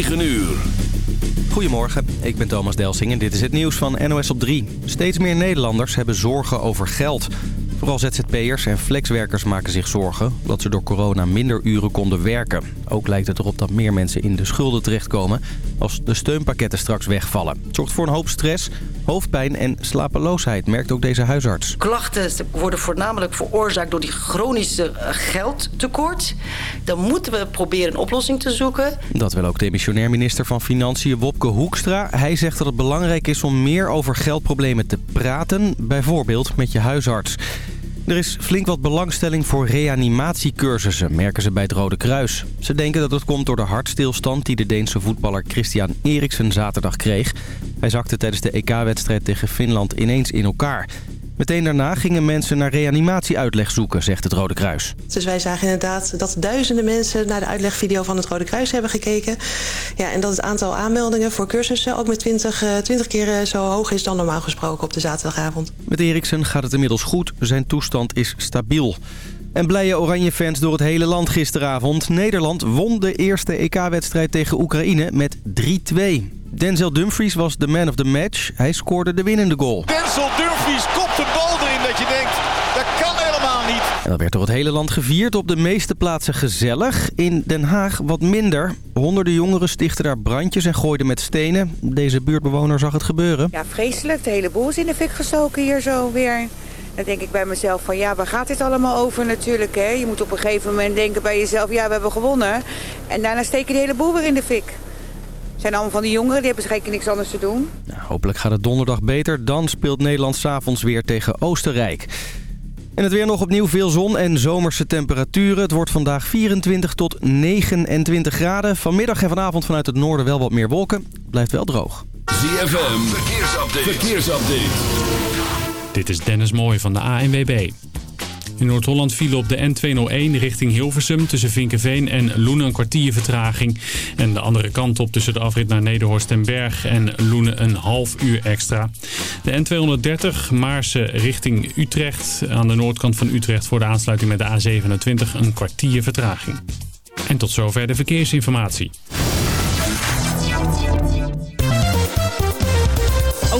9 uur. Goedemorgen, ik ben Thomas Delsing en dit is het nieuws van NOS op 3. Steeds meer Nederlanders hebben zorgen over geld. Vooral ZZP'ers en flexwerkers maken zich zorgen... dat ze door corona minder uren konden werken. Ook lijkt het erop dat meer mensen in de schulden terechtkomen... als de steunpakketten straks wegvallen. Het zorgt voor een hoop stress, hoofdpijn en slapeloosheid, merkt ook deze huisarts. Klachten worden voornamelijk veroorzaakt door die chronische eh, geldtekort. Dan moeten we proberen een oplossing te zoeken. Dat wil ook de missionair minister van Financiën Wopke Hoekstra. Hij zegt dat het belangrijk is om meer over geldproblemen te praten, bijvoorbeeld met je huisarts. Er is flink wat belangstelling voor reanimatiecursussen, merken ze bij het Rode Kruis. Ze denken dat het komt door de hartstilstand die de Deense voetballer Christian Eriksen zaterdag kreeg. Hij zakte tijdens de EK-wedstrijd tegen Finland ineens in elkaar. Meteen daarna gingen mensen naar reanimatieuitleg zoeken, zegt het Rode Kruis. Dus wij zagen inderdaad dat duizenden mensen naar de uitlegvideo van het Rode Kruis hebben gekeken. Ja, en dat het aantal aanmeldingen voor cursussen ook met 20, 20 keer zo hoog is dan normaal gesproken op de zaterdagavond. Met Eriksen gaat het inmiddels goed. Zijn toestand is stabiel. En blije Oranje-fans door het hele land gisteravond. Nederland won de eerste EK-wedstrijd tegen Oekraïne met 3-2. Denzel Dumfries was de man of the match. Hij scoorde de winnende goal. Denzel Dumfries de bal erin dat je denkt, dat kan helemaal niet. En dat werd door het hele land gevierd. Op de meeste plaatsen gezellig. In Den Haag wat minder. Honderden jongeren stichten daar brandjes en gooiden met stenen. Deze buurtbewoner zag het gebeuren. Ja, vreselijk. De hele boel is in de fik gestoken hier zo weer. Dan denk ik bij mezelf van ja, waar gaat dit allemaal over natuurlijk. Hè? Je moet op een gegeven moment denken bij jezelf, ja, we hebben gewonnen. En daarna steek je de hele boel weer in de fik. Zijn allemaal van die jongeren, die hebben zeker niks anders te doen. Nou, hopelijk gaat het donderdag beter. Dan speelt Nederland s'avonds weer tegen Oostenrijk. En het weer nog opnieuw veel zon en zomerse temperaturen. Het wordt vandaag 24 tot 29 graden. Vanmiddag en vanavond vanuit het noorden wel wat meer wolken. Blijft wel droog. ZFM, verkeersupdate. verkeersupdate. Dit is Dennis Mooij van de ANWB. In Noord-Holland vielen op de N201 richting Hilversum tussen Vinkenveen en Loenen een kwartier vertraging. En de andere kant op tussen de afrit naar Nederhorst en Berg en Loenen een half uur extra. De N230 Maarse richting Utrecht aan de noordkant van Utrecht voor de aansluiting met de A27 een kwartier vertraging. En tot zover de verkeersinformatie.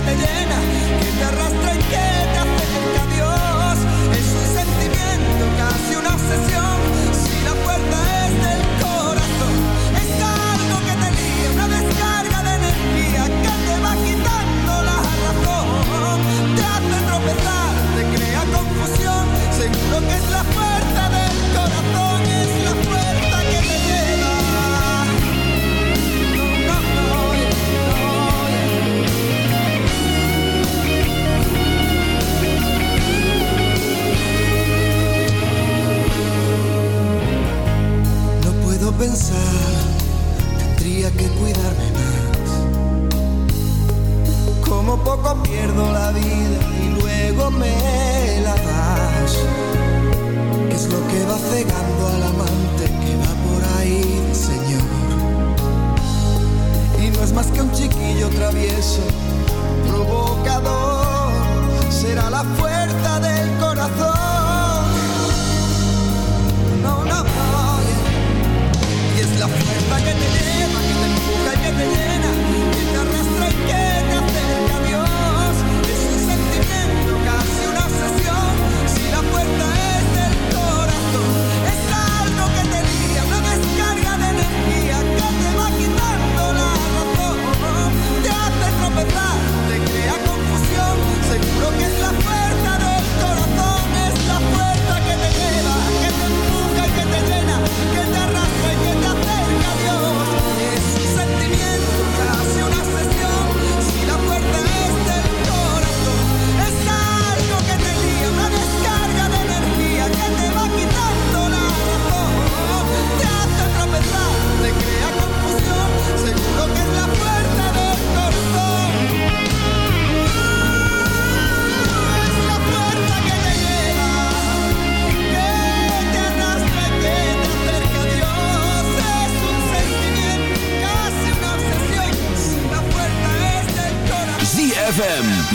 Que te llena, que te arrastra y que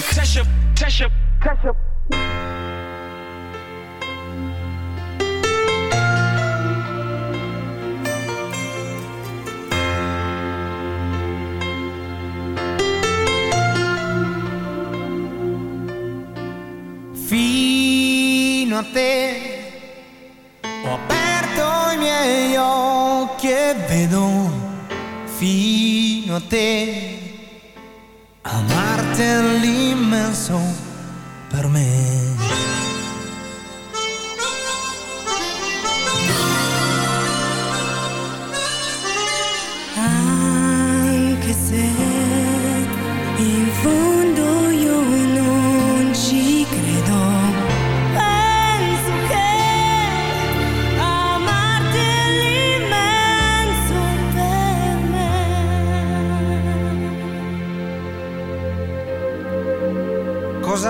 Tesha, Tesha, Tesha. Fino a te ho aperto i miei occhi e vedo fino a te amarti l'immenso per me.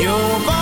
有过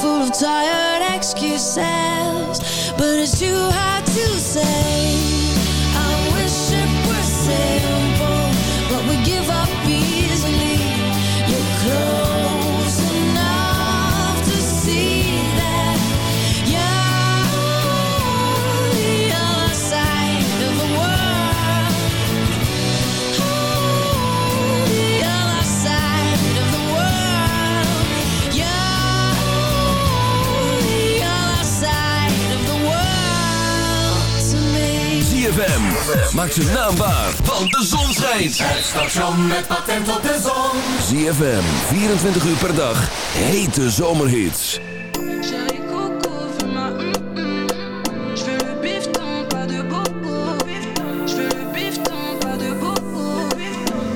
Full of tired excuses, but it's too hard to say. I wish it were simple, but we give up easily. You're close ZFM, maak zijn naam waar, want de zon schijnt. Het station met patent op de zon. ZFM, 24 uur per dag, hete zomerhits. Chérie Coco, fais-moi hum hum. Je veux le bifton, pas de bobo. Je veux le bifton, pas de bobo.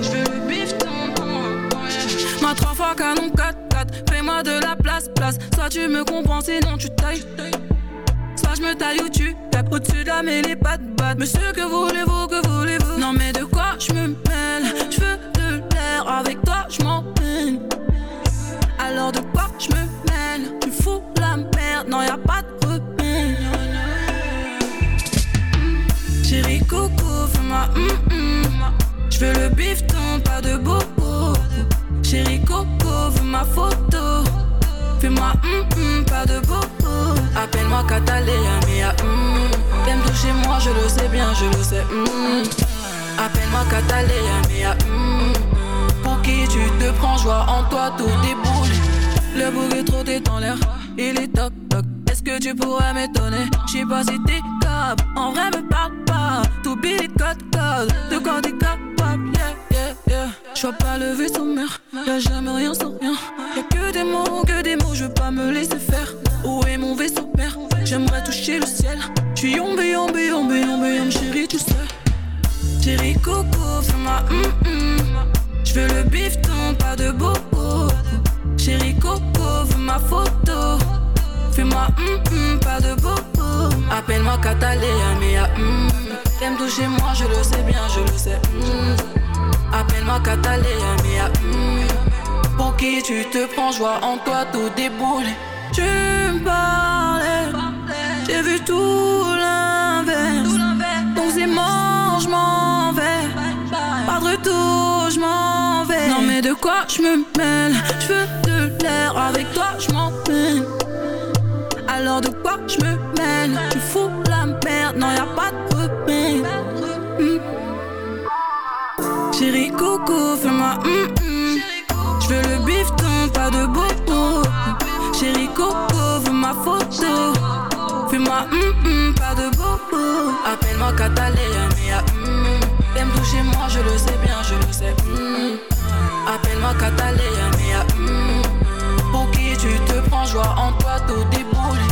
Je veux le bifton, oh, oh, yeah. Ma trois fois canon 4-4 Fais-moi de la place, place Soit tu me comprends, sinon tu tailles Soit je me taille ou tu Au-dessus de la mêlée, pas de batte Monsieur, que voulez-vous, que voulez-vous? Non mais de quoi je me mêle? Je veux de l'air, avec toi je peine Alors de quoi je me mêle? Tu fous la merde, non y a pas de repère Chérie Coco, fais-moi hum hum Je veux le bifton, pas de bobo Chérie Coco, veux ma photo. Fais-moi hum hum, pas de bobo Appelle-moi Catalina, mia toucher moi, je le sais bien, je le sais hum Appelle-moi Catalina, mia hum Pour qui tu te prends, joie en toi, tout déboule. Le bouc est trop dans l'air, il est toc toc Est-ce que tu pourrais m'étonner? J'sais pas si t'es capable, en vrai me parle pas. Tout billet code code, de quoi t'es capable? Yeah, yeah, yeah. J'vois pas le vaisseau mère, y'a jamais rien sans rien. Y'a que des mots, que des mots, je veux pas me laisser faire. Où est mon vaisseau père J'aimerais toucher le ciel. J'suis yombe, Fais-moi hum hum J'veux le bifton, pas de bobo. Chérie Coco, veux ma photo. Fais-moi hum, pas de bobo. Appelle-moi Catalina, mea hum T'aimes toucher moi, je le sais bien, je le sais hum. Appelle-moi Catalina, mea hum Pour qui tu te prends, joie en toi, tout déboule Tu me parlais J'ai vu tout l'inverse Je m'en vais. Non mais de quoi je me mêle? Je veux de l'air, avec toi je m'en peine Alors de quoi je me mêle? Tu fous la merde, non y'a pas de repère Hmm. Chérie Coco, fais-moi hum hum Je veux le bifton, pas de bobo. Chérie Coco, veux ma photo. Fais-moi hum, pas de bobo. Appelle-moi hum Toucher moi, je le sais bien, je le sais. Hum Appelle-moi Catalina, mea hum Pour qui tu te prends, joie en toi, tout déboule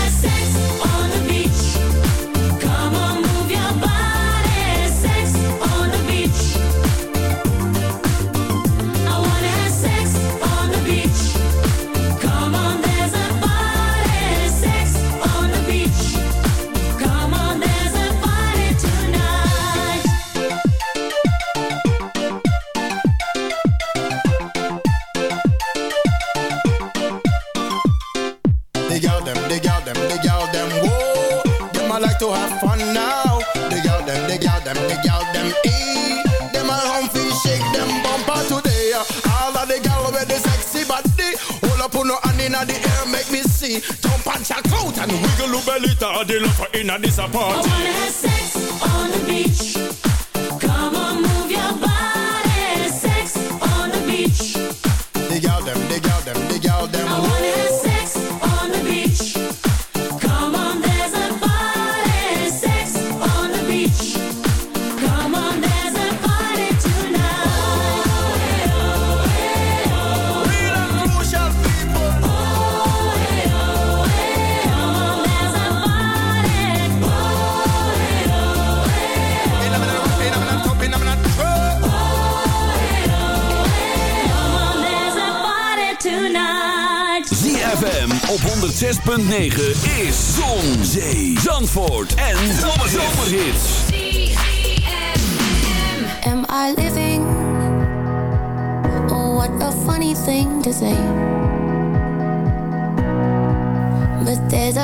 the love for in this apart. I wanna have sex on the beach. 106.9 is Zon, Zee, Zandvoort en Zomerhits. Am I living? Oh, what a funny thing to say. But there's a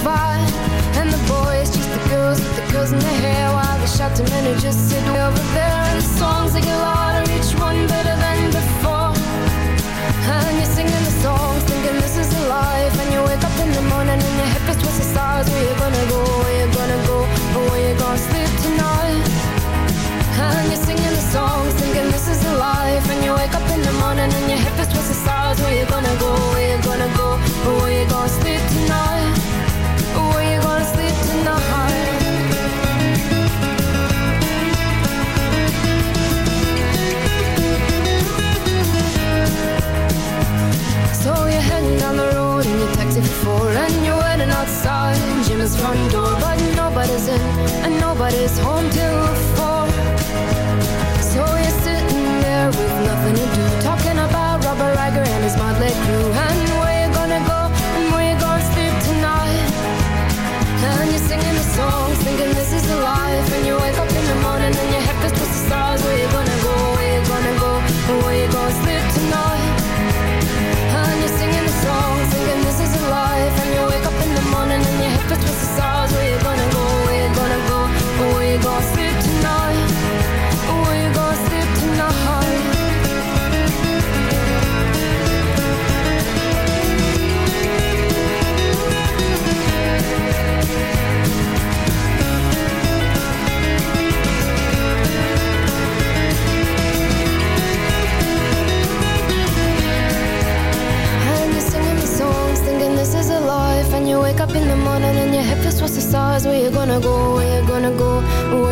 Vibe, and the boys just the girls with the girls in their hair, while the shouting men who just sit over there, and the songs they get louder, each one better than before. And you're singing the songs, thinking this is a life, and you wake up in the morning and your hip is twisted stars. Where you gonna go? Where you gonna go? Or where you gonna sleep tonight? And you're singing the songs, thinking this is a life And you wake up in the morning and your hip is twisted stars Where you gonna go, where you gonna go Or where you gonna sleep tonight is home to up in the morning and your head feels what the stars. Where you gonna go? Where you gonna go? Where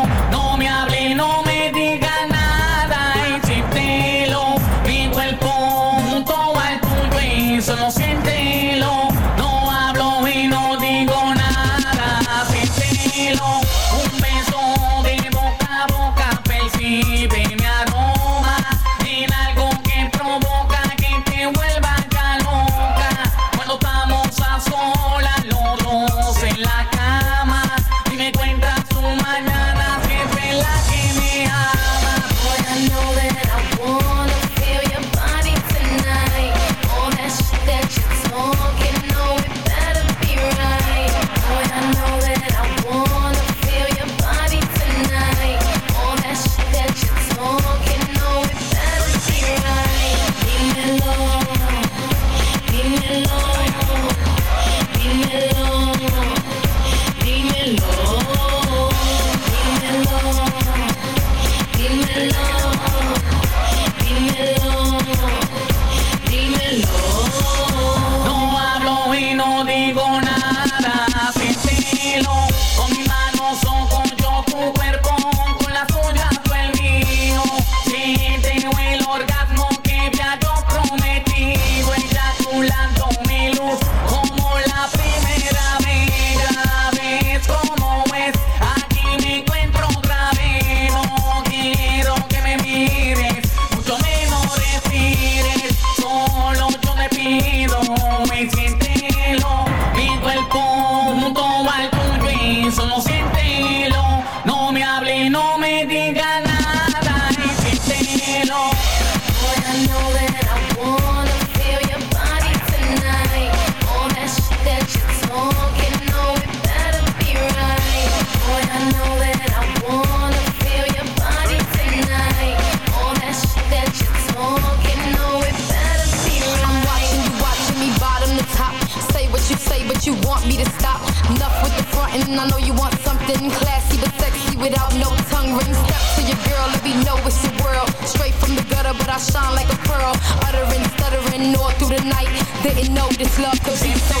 club cause he's so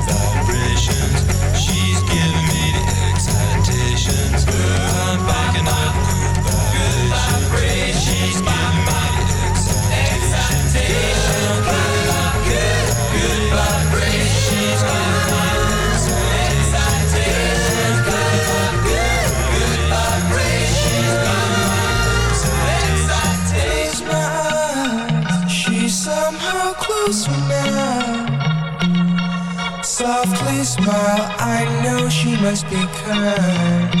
must be kind.